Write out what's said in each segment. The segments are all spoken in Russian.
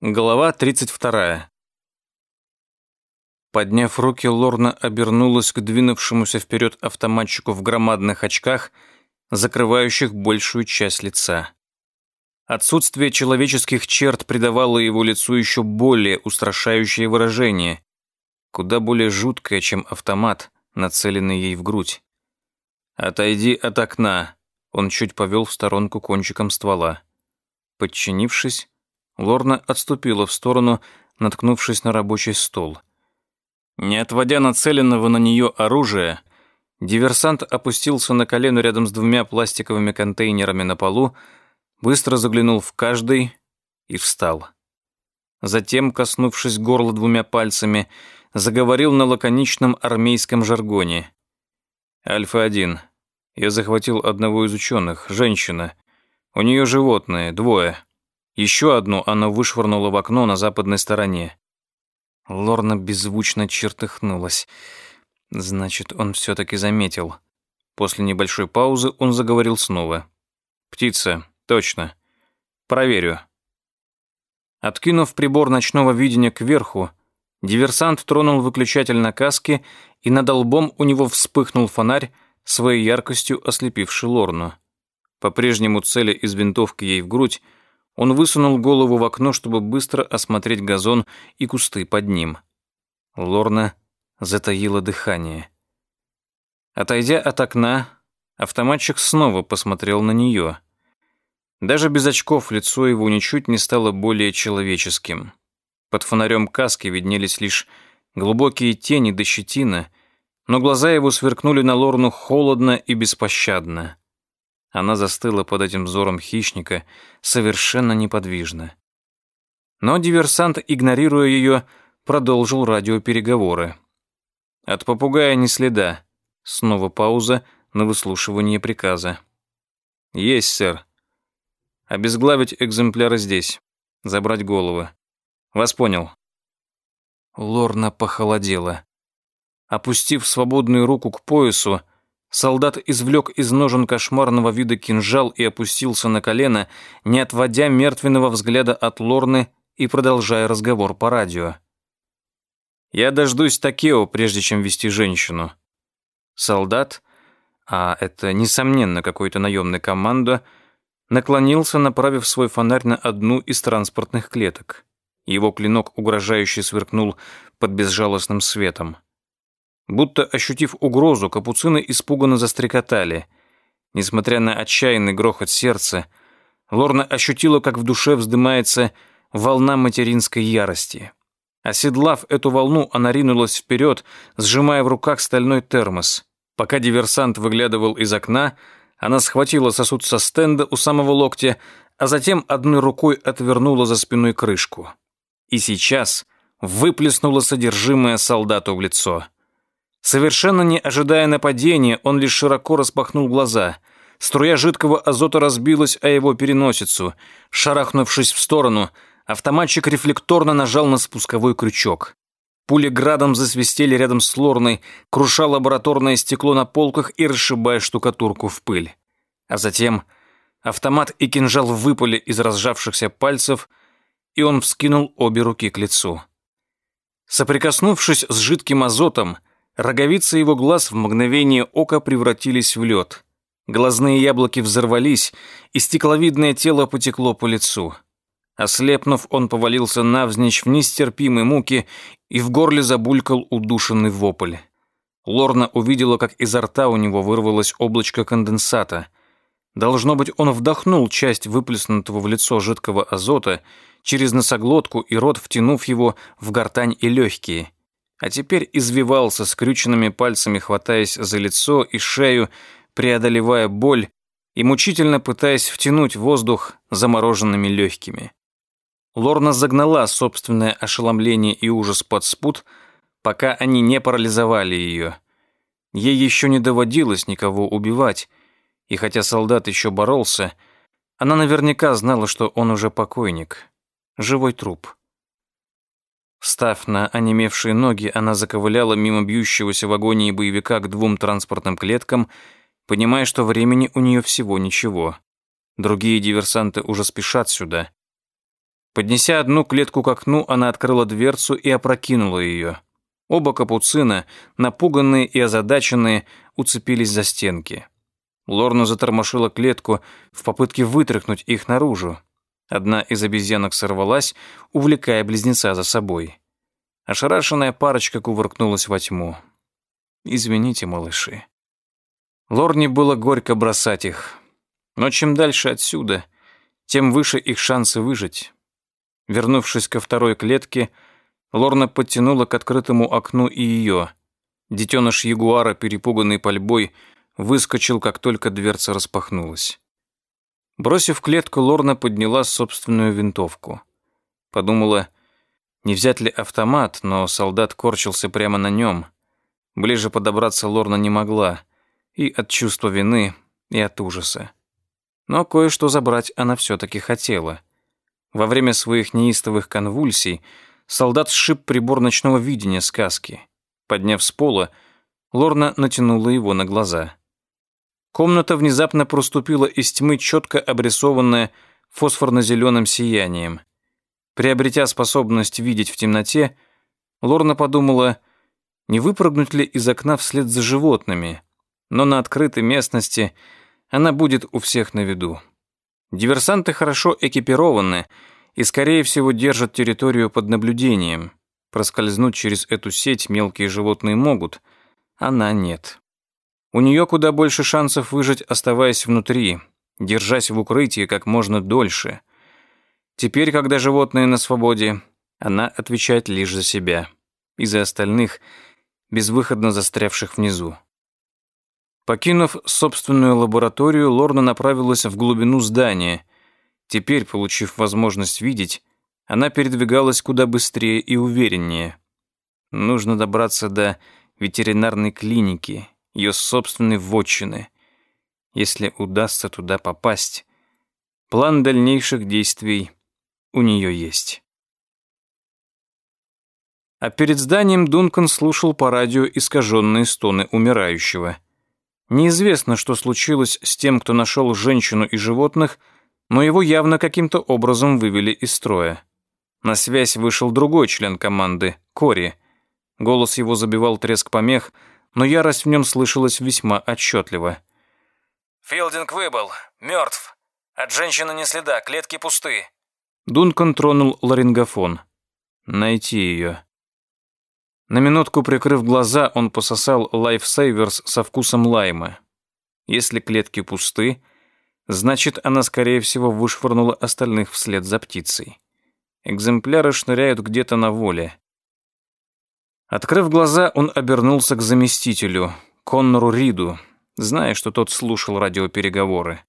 Глава 32. Подняв руки, Лорна обернулась к двинувшемуся вперед автоматчику в громадных очках, закрывающих большую часть лица. Отсутствие человеческих черт придавало его лицу еще более устрашающее выражение, куда более жуткое, чем автомат, нацеленный ей в грудь. «Отойди от окна», — он чуть повел в сторонку кончиком ствола. Подчинившись, Лорна отступила в сторону, наткнувшись на рабочий стол. Не отводя нацеленного на нее оружия, диверсант опустился на колено рядом с двумя пластиковыми контейнерами на полу, быстро заглянул в каждый и встал. Затем, коснувшись горла двумя пальцами, заговорил на лаконичном армейском жаргоне. «Альфа-1. Я захватил одного из ученых, женщина. У нее животные, двое. Еще одну она вышвырнула в окно на западной стороне. Лорна беззвучно чертыхнулась. Значит, он все-таки заметил. После небольшой паузы он заговорил снова. «Птица, точно. Проверю». Откинув прибор ночного видения кверху, диверсант тронул выключатель на каске, и над лбом у него вспыхнул фонарь, своей яркостью ослепивший Лорну. По-прежнему цели из винтовки ей в грудь, он высунул голову в окно, чтобы быстро осмотреть газон и кусты под ним. Лорна затаила дыхание. Отойдя от окна, автоматчик снова посмотрел на нее. Даже без очков лицо его ничуть не стало более человеческим. Под фонарем каски виднелись лишь глубокие тени до щетина, но глаза его сверкнули на Лорну холодно и беспощадно. Она застыла под этим взором хищника, совершенно неподвижно. Но диверсант, игнорируя ее, продолжил радиопереговоры. От попугая ни следа. Снова пауза на выслушивание приказа. «Есть, сэр. Обезглавить экземпляры здесь. Забрать головы. Вас понял». Лорна похолодела. Опустив свободную руку к поясу, Солдат извлек из ножен кошмарного вида кинжал и опустился на колено, не отводя мертвенного взгляда от Лорны и продолжая разговор по радио. «Я дождусь Такео, прежде чем вести женщину». Солдат, а это, несомненно, какой-то наемный командо, наклонился, направив свой фонарь на одну из транспортных клеток. Его клинок угрожающе сверкнул под безжалостным светом. Будто ощутив угрозу, капуцины испуганно застрекотали. Несмотря на отчаянный грохот сердца, Лорна ощутила, как в душе вздымается волна материнской ярости. Оседлав эту волну, она ринулась вперед, сжимая в руках стальной термос. Пока диверсант выглядывал из окна, она схватила сосуд со стенда у самого локтя, а затем одной рукой отвернула за спиной крышку. И сейчас выплеснула содержимое солдату в лицо. Совершенно не ожидая нападения, он лишь широко распахнул глаза. Струя жидкого азота разбилась о его переносицу. Шарахнувшись в сторону, автоматчик рефлекторно нажал на спусковой крючок. Пули градом засвистели рядом с Лорной, круша лабораторное стекло на полках и расшибая штукатурку в пыль. А затем автомат и кинжал выпали из разжавшихся пальцев, и он вскинул обе руки к лицу. Соприкоснувшись с жидким азотом, Роговицы его глаз в мгновение ока превратились в лед. Глазные яблоки взорвались, и стекловидное тело потекло по лицу. Ослепнув, он повалился навзничь в нестерпимой муке, и в горле забулькал удушенный вопль. Лорна увидела, как изо рта у него вырвалось облачко конденсата. Должно быть, он вдохнул часть выплеснутого в лицо жидкого азота через носоглотку и рот, втянув его в гортань и легкие а теперь извивался скрюченными пальцами, хватаясь за лицо и шею, преодолевая боль и мучительно пытаясь втянуть воздух замороженными легкими. Лорна загнала собственное ошеломление и ужас под спут, пока они не парализовали ее. Ей еще не доводилось никого убивать, и хотя солдат еще боролся, она наверняка знала, что он уже покойник, живой труп. Встав на онемевшие ноги, она заковыляла мимо бьющегося в агонии боевика к двум транспортным клеткам, понимая, что времени у нее всего ничего. Другие диверсанты уже спешат сюда. Поднеся одну клетку к окну, она открыла дверцу и опрокинула ее. Оба капуцина, напуганные и озадаченные, уцепились за стенки. Лорна затормошила клетку в попытке вытряхнуть их наружу. Одна из обезьянок сорвалась, увлекая близнеца за собой. Ошарашенная парочка кувыркнулась во тьму. «Извините, малыши». Лорне было горько бросать их. Но чем дальше отсюда, тем выше их шансы выжить. Вернувшись ко второй клетке, Лорна подтянула к открытому окну и ее. Детеныш ягуара, перепуганный пальбой, выскочил, как только дверца распахнулась. Бросив клетку, Лорна подняла собственную винтовку. Подумала, не взять ли автомат, но солдат корчился прямо на нем. Ближе подобраться Лорна не могла, и от чувства вины, и от ужаса. Но кое-что забрать она все-таки хотела. Во время своих неистовых конвульсий солдат сшиб прибор ночного видения сказки. Подняв с пола, Лорна натянула его на глаза. Комната внезапно проступила из тьмы, четко обрисованная фосфорно-зеленым сиянием. Приобретя способность видеть в темноте, Лорна подумала, не выпрыгнуть ли из окна вслед за животными, но на открытой местности она будет у всех на виду. Диверсанты хорошо экипированы и, скорее всего, держат территорию под наблюдением. Проскользнуть через эту сеть мелкие животные могут, она нет. У нее куда больше шансов выжить, оставаясь внутри, держась в укрытии как можно дольше. Теперь, когда животные на свободе, она отвечает лишь за себя и за остальных, безвыходно застрявших внизу. Покинув собственную лабораторию, Лорна направилась в глубину здания. Теперь, получив возможность видеть, она передвигалась куда быстрее и увереннее. Нужно добраться до ветеринарной клиники, ее собственной вотчины. Если удастся туда попасть, план дальнейших действий у нее есть. А перед зданием Дункан слушал по радио искаженные стоны умирающего. Неизвестно, что случилось с тем, кто нашел женщину и животных, но его явно каким-то образом вывели из строя. На связь вышел другой член команды, Кори. Голос его забивал треск помех, но ярость в нем слышалась весьма отчетливо. «Филдинг выбыл. Мертв. От женщины не следа, клетки пусты». Дункан тронул ларингофон. «Найти ее». На минутку прикрыв глаза, он пососал лайфсейверс со вкусом лайма. Если клетки пусты, значит, она, скорее всего, вышвырнула остальных вслед за птицей. Экземпляры шныряют где-то на воле. Открыв глаза, он обернулся к заместителю, Коннору Риду, зная, что тот слушал радиопереговоры.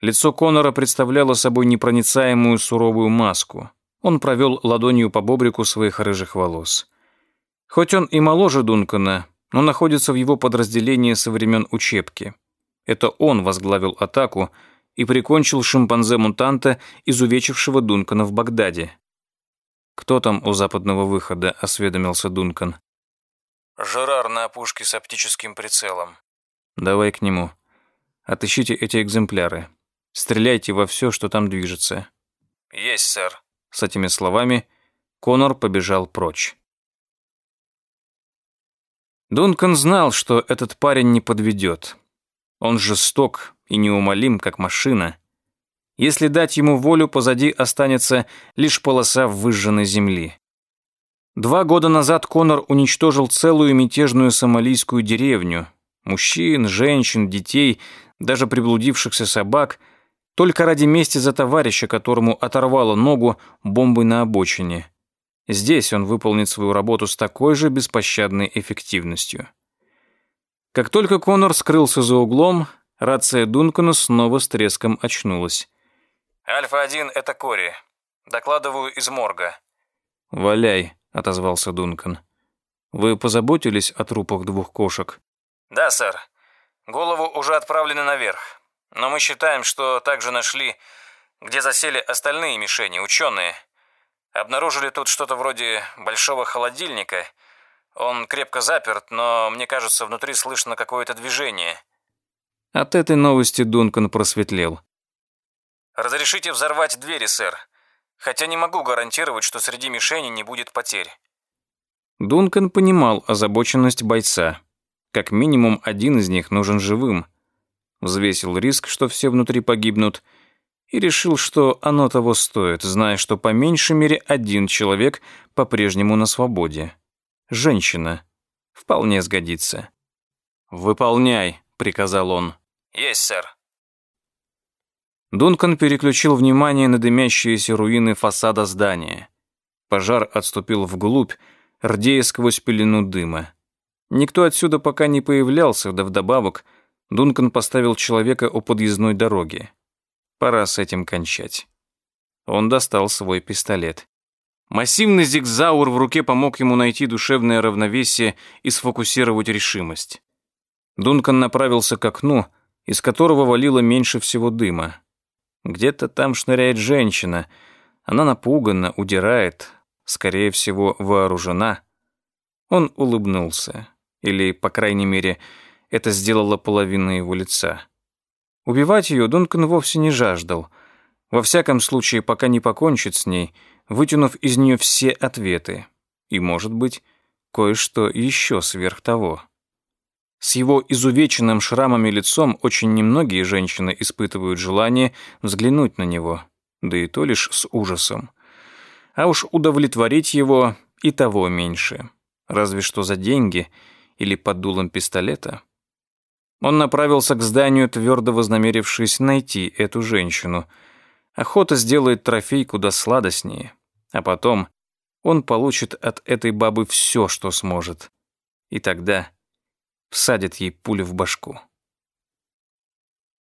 Лицо Коннора представляло собой непроницаемую суровую маску. Он провел ладонью по бобрику своих рыжих волос. Хоть он и моложе Дункана, но находится в его подразделении со времен учебки. Это он возглавил атаку и прикончил шимпанзе-мутанта, изувечившего Дункана в Багдаде. «Кто там у западного выхода?» — осведомился Дункан. «Жерар на опушке с оптическим прицелом». «Давай к нему. Отыщите эти экземпляры. Стреляйте во все, что там движется». «Есть, сэр». С этими словами Конор побежал прочь. Дункан знал, что этот парень не подведет. Он жесток и неумолим, как машина. Если дать ему волю, позади останется лишь полоса выжженной земли. Два года назад Конор уничтожил целую мятежную сомалийскую деревню. Мужчин, женщин, детей, даже приблудившихся собак, только ради мести за товарища, которому оторвало ногу бомбой на обочине. Здесь он выполнит свою работу с такой же беспощадной эффективностью. Как только Конор скрылся за углом, рация Дункана снова с треском очнулась. «Альфа-1, это Кори. Докладываю из морга». «Валяй», — отозвался Дункан. «Вы позаботились о трупах двух кошек?» «Да, сэр. Голову уже отправлены наверх. Но мы считаем, что также нашли, где засели остальные мишени, ученые. Обнаружили тут что-то вроде большого холодильника. Он крепко заперт, но, мне кажется, внутри слышно какое-то движение». От этой новости Дункан просветлел. «Разрешите взорвать двери, сэр. Хотя не могу гарантировать, что среди мишеней не будет потерь. Дункан понимал озабоченность бойца. Как минимум один из них нужен живым. Взвесил риск, что все внутри погибнут, и решил, что оно того стоит, зная, что по меньшей мере один человек по-прежнему на свободе. Женщина. Вполне сгодится. «Выполняй», — приказал он. «Есть, сэр». Дункан переключил внимание на дымящиеся руины фасада здания. Пожар отступил вглубь, рдея сквозь пелену дыма. Никто отсюда пока не появлялся, да вдобавок Дункан поставил человека у подъездной дороги. Пора с этим кончать. Он достал свой пистолет. Массивный зигзаур в руке помог ему найти душевное равновесие и сфокусировать решимость. Дункан направился к окну, из которого валило меньше всего дыма. Где-то там шныряет женщина. Она напугана, удирает, скорее всего, вооружена. Он улыбнулся. Или, по крайней мере, это сделала половина его лица. Убивать ее Дункан вовсе не жаждал. Во всяком случае, пока не покончит с ней, вытянув из нее все ответы. И, может быть, кое-что еще сверх того. С его изувеченным шрамами лицом очень немногие женщины испытывают желание взглянуть на него, да и то лишь с ужасом. А уж удовлетворить его и того меньше. Разве что за деньги или под дулом пистолета. Он направился к зданию, твердо вознамерившись найти эту женщину. Охота сделает трофей куда сладостнее. А потом он получит от этой бабы все, что сможет. И тогда всадит ей пулю в башку.